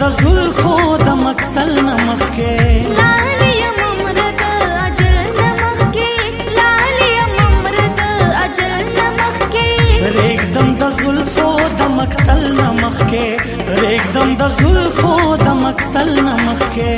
د زلفو د مقتل نمخ کې ریګدم د زلفو د مقتل نمخ کې ریګدم د زلفو د مقتل نمخ کې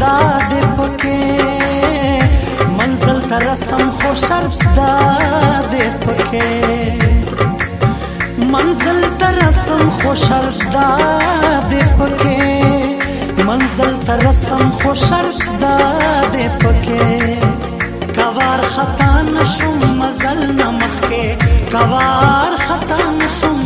دا دې پکې منزل تر سم خو شرط دا دې پکې منزل تر سم خو شرط دا دې پکې منزل تر سم خو شرط دا دې پکې کوار خطا نشم مزل نمخ کې کوار خطا نشم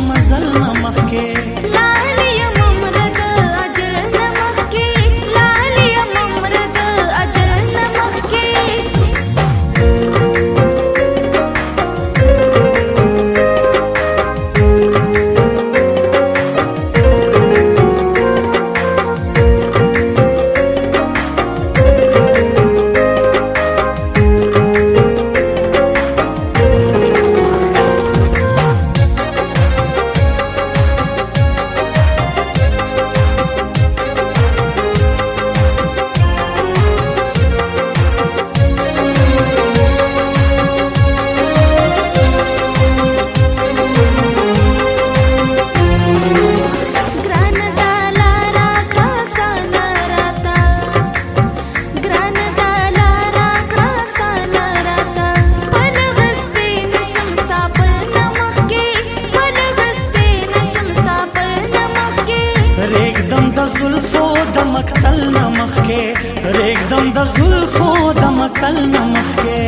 مکتل نمخ کې ریګ دم د زلفو د مکتل نمخ کې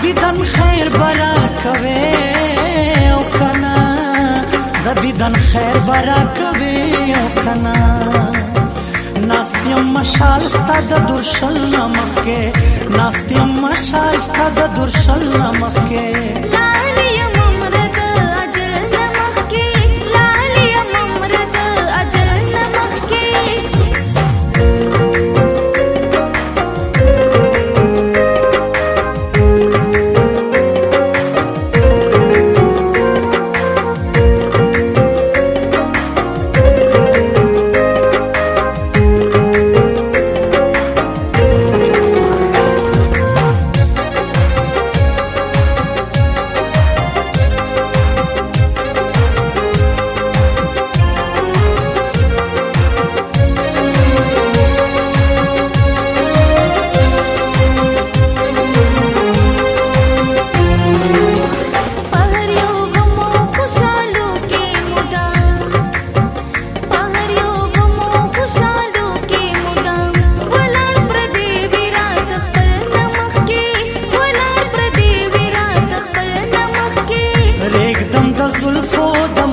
دیدن خیر برا کوي او کنا د دیدن خیر برا کوي او کنا ناستیم مشال ستاد درشل نمخ کې ناستیم مشال ستاد درشل نمخ کې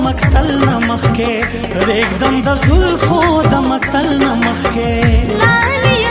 مقتل نه مخکې پرېږدم د زلفو د مقتل نه مخکې لالیه